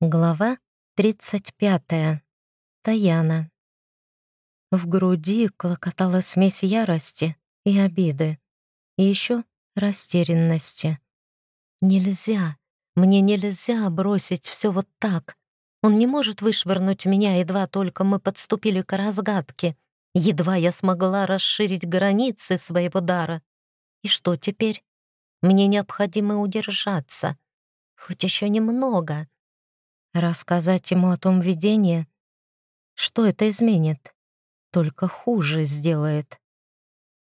Глава 35. Таяна. В груди клокотала смесь ярости и обиды, и еще растерянности. Нельзя, мне нельзя бросить все вот так. Он не может вышвырнуть меня, едва только мы подступили к разгадке. Едва я смогла расширить границы своего дара. И что теперь? Мне необходимо удержаться. Хоть еще немного — Рассказать ему о том видении? Что это изменит? Только хуже сделает.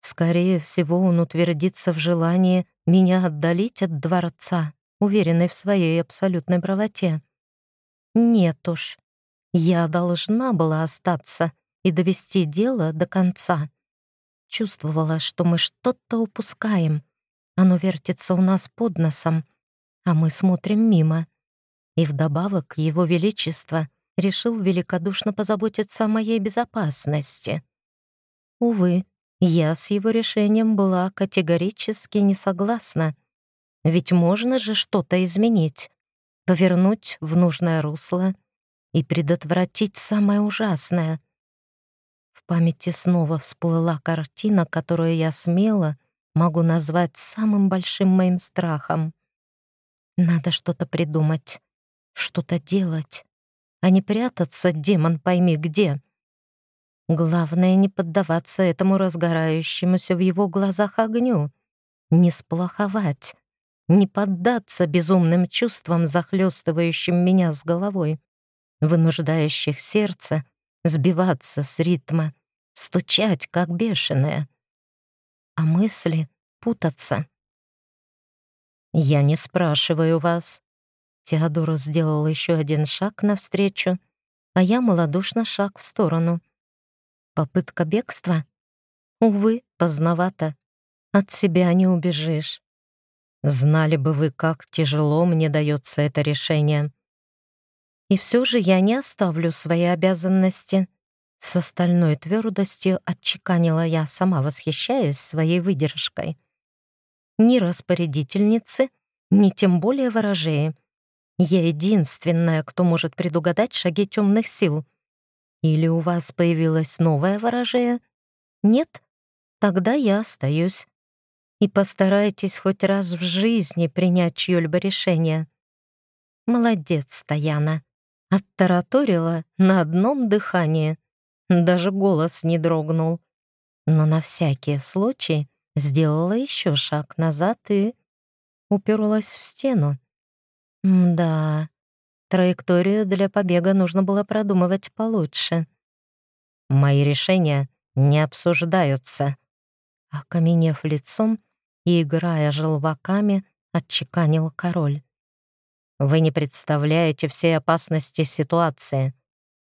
Скорее всего, он утвердится в желании меня отдалить от дворца, уверенный в своей абсолютной правоте. Нет уж, я должна была остаться и довести дело до конца. Чувствовала, что мы что-то упускаем. Оно вертится у нас под носом, а мы смотрим мимо. И вдобавок Его Величество решил великодушно позаботиться о моей безопасности. Увы, я с его решением была категорически не согласна. Ведь можно же что-то изменить, повернуть в нужное русло и предотвратить самое ужасное. В памяти снова всплыла картина, которую я смело могу назвать самым большим моим страхом. Надо что-то придумать что-то делать, а не прятаться, демон пойми где. Главное не поддаваться этому разгорающемуся в его глазах огню, не сплоховать, не поддаться безумным чувствам, захлестывающим меня с головой, вынуждающих сердце сбиваться с ритма, стучать, как бешеное, а мысли путаться. «Я не спрашиваю вас, Теодора сделал еще один шаг навстречу, а я малодушно шаг в сторону. Попытка бегства? Увы, поздновато. От себя не убежишь. Знали бы вы, как тяжело мне дается это решение. И все же я не оставлю свои обязанности. С остальной твердостью отчеканила я, сама восхищаясь своей выдержкой. Ни распорядительницы, ни тем более ворожеи я единственная, кто может предугадать шаги темных сил. Или у вас появилась новая ворожея? Нет? Тогда я остаюсь. И постарайтесь хоть раз в жизни принять чье-либо решение. Молодец, Таяна. Оттараторила на одном дыхании. Даже голос не дрогнул. Но на всякий случай сделала еще шаг назад и уперлась в стену. Да, траекторию для побега нужно было продумывать получше. Мои решения не обсуждаются. Окаменев лицом и играя желваками, отчеканил король. Вы не представляете всей опасности ситуации,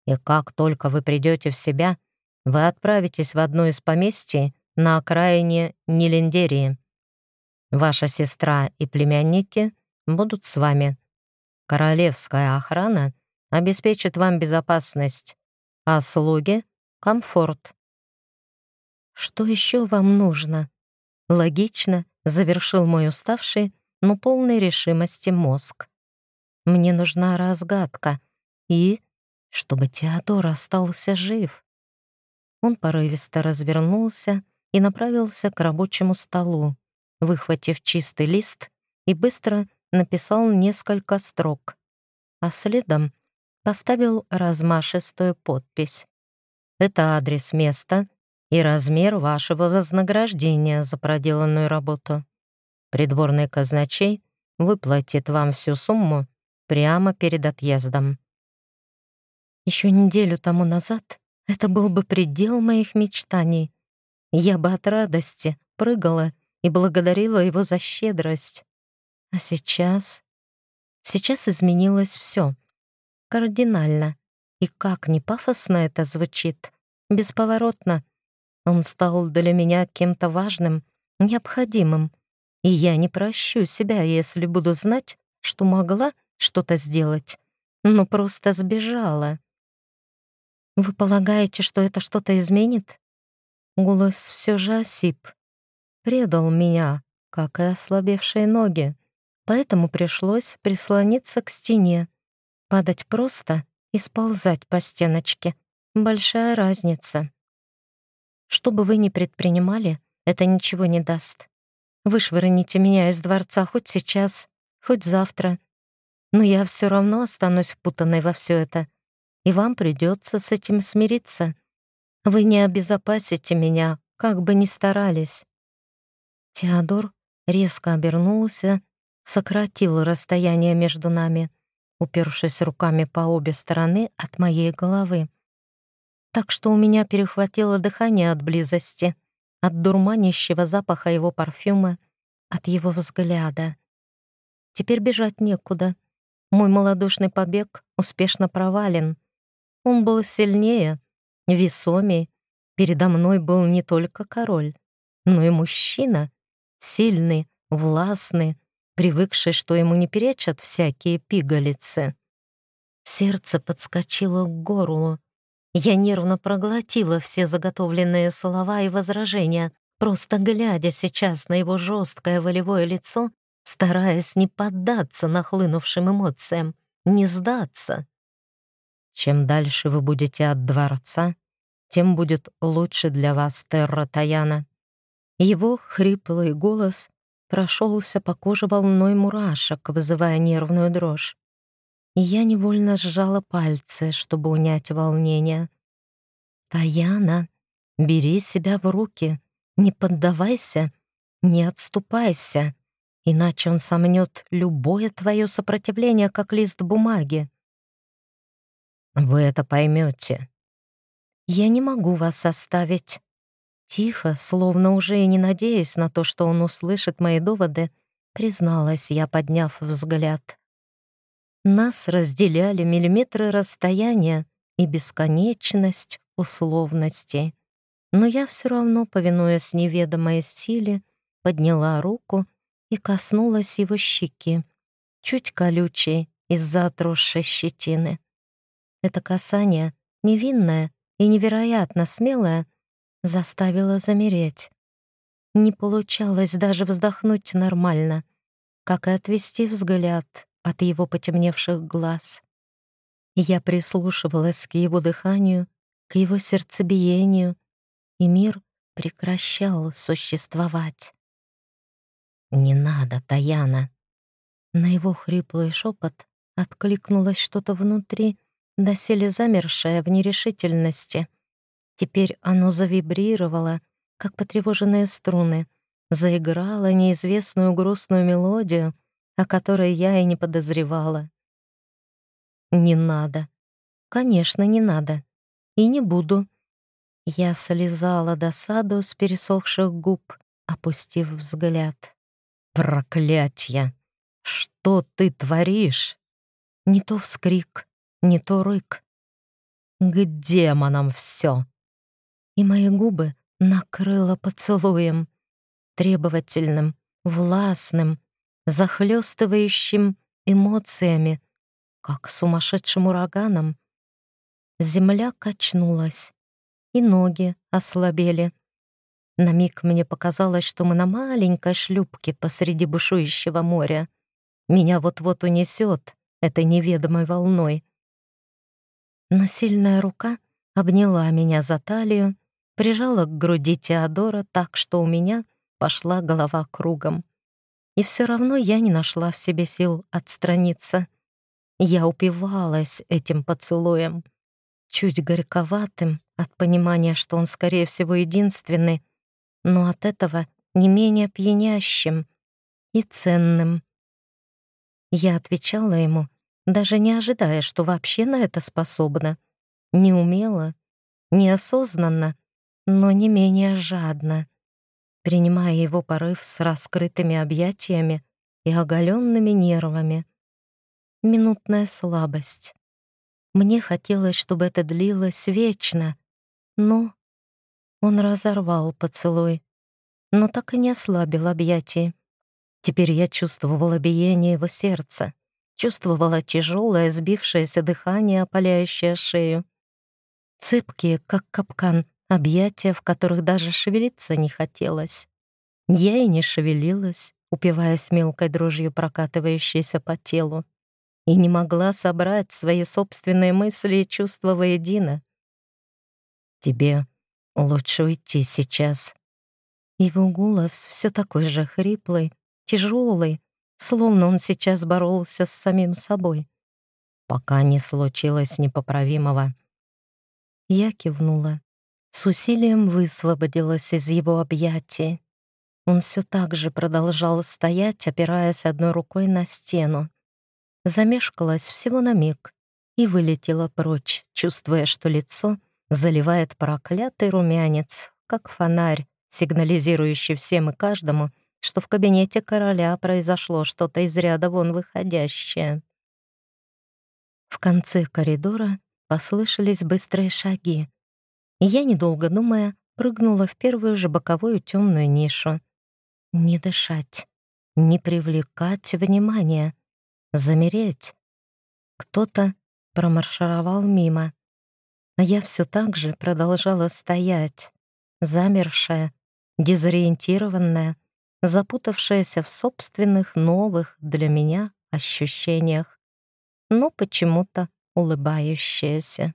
и как только вы придете в себя, вы отправитесь в одно из поместий на окраине Нелендерии. Ваша сестра и племянники будут с вами. Королевская охрана обеспечит вам безопасность, а слуги — комфорт. Что еще вам нужно? Логично завершил мой уставший, но полный решимости мозг. Мне нужна разгадка и чтобы Теодор остался жив. Он порывисто развернулся и направился к рабочему столу, выхватив чистый лист и быстро написал несколько строк, а следом поставил размашистую подпись. Это адрес места и размер вашего вознаграждения за проделанную работу. Придворный казначей выплатит вам всю сумму прямо перед отъездом. Еще неделю тому назад это был бы предел моих мечтаний. Я бы от радости прыгала и благодарила его за щедрость. А сейчас... Сейчас изменилось все. Кардинально. И как не пафосно это звучит. Бесповоротно. Он стал для меня кем-то важным, необходимым. И я не прощу себя, если буду знать, что могла что-то сделать, но просто сбежала. Вы полагаете, что это что-то изменит? Голос все же осип. Предал меня, как и ослабевшие ноги поэтому пришлось прислониться к стене. Падать просто и сползать по стеночке — большая разница. Что бы вы ни предпринимали, это ничего не даст. Вышвырните меня из дворца хоть сейчас, хоть завтра. Но я все равно останусь впутанной во все это, и вам придется с этим смириться. Вы не обезопасите меня, как бы ни старались. Теодор резко обернулся, сократил расстояние между нами, упершись руками по обе стороны от моей головы. Так что у меня перехватило дыхание от близости, от дурманящего запаха его парфюма, от его взгляда. Теперь бежать некуда. Мой малодушный побег успешно провален. Он был сильнее, весомее. Передо мной был не только король, но и мужчина, сильный, властный, привыкший, что ему не перечат всякие пигалицы. Сердце подскочило к горлу. Я нервно проглотила все заготовленные слова и возражения, просто глядя сейчас на его жесткое волевое лицо, стараясь не поддаться нахлынувшим эмоциям, не сдаться. Чем дальше вы будете от дворца, тем будет лучше для вас, Терра Таяна. Его хриплый голос прошелся по коже волной мурашек, вызывая нервную дрожь. И я невольно сжала пальцы, чтобы унять волнение. «Таяна, бери себя в руки, не поддавайся, не отступайся, иначе он сомнет любое твое сопротивление, как лист бумаги. Вы это поймете. Я не могу вас оставить. Тихо, словно уже и не надеясь на то, что он услышит мои доводы, призналась я, подняв взгляд. Нас разделяли миллиметры расстояния и бесконечность условностей. Но я все равно, повинуясь неведомой силе, подняла руку и коснулась его щеки, чуть колючей из-за отросшей щетины. Это касание, невинное и невероятно смелое, заставило замереть. Не получалось даже вздохнуть нормально, как и отвести взгляд от его потемневших глаз. Я прислушивалась к его дыханию, к его сердцебиению, и мир прекращал существовать. «Не надо, Таяна!» На его хриплый шепот откликнулось что-то внутри, доселе замершее в нерешительности. Теперь оно завибрировало, как потревоженные струны, заиграло неизвестную грустную мелодию, о которой я и не подозревала. «Не надо. Конечно, не надо. И не буду». Я слезала досаду с пересохших губ, опустив взгляд. «Проклятье! Что ты творишь?» Не то вскрик, не то рык. «К демонам все!» И мои губы накрыло поцелуем, требовательным, властным, захлестывающим эмоциями, как сумасшедшим ураганом. Земля качнулась, и ноги ослабели. На миг мне показалось, что мы на маленькой шлюпке посреди бушующего моря. Меня вот-вот унесет этой неведомой волной. Но сильная рука обняла меня за талию, прижала к груди Теодора так, что у меня пошла голова кругом. И все равно я не нашла в себе сил отстраниться. Я упивалась этим поцелуем, чуть горьковатым от понимания, что он, скорее всего, единственный, но от этого не менее пьянящим и ценным. Я отвечала ему, даже не ожидая, что вообще на это способна. Не умела, неосознанно, но не менее жадно, принимая его порыв с раскрытыми объятиями и оголенными нервами. Минутная слабость. Мне хотелось, чтобы это длилось вечно, но он разорвал поцелуй, но так и не ослабил объятий. Теперь я чувствовала биение его сердца, чувствовала тяжелое, сбившееся дыхание, опаляющее шею. Цепкие, как капкан, объятия, в которых даже шевелиться не хотелось. Я и не шевелилась, упиваясь мелкой дрожью, прокатывающейся по телу. и не могла собрать свои собственные мысли и чувства воедино. «Тебе лучше уйти сейчас». Его голос все такой же хриплый, тяжелый, словно он сейчас боролся с самим собой, пока не случилось непоправимого. Я кивнула, с усилием высвободилась из его объятий. Он все так же продолжал стоять, опираясь одной рукой на стену. Замешкалась всего на миг и вылетела прочь, чувствуя, что лицо заливает проклятый румянец, как фонарь, сигнализирующий всем и каждому, что в кабинете короля произошло что-то из ряда вон выходящее. В конце коридора послышались быстрые шаги, я, недолго думая, прыгнула в первую же боковую темную нишу. Не дышать, не привлекать внимания, замереть. Кто-то промаршировал мимо, а я все так же продолжала стоять, замершая, дезориентированная, запутавшаяся в собственных новых для меня ощущениях, но почему-то улыбающаяся.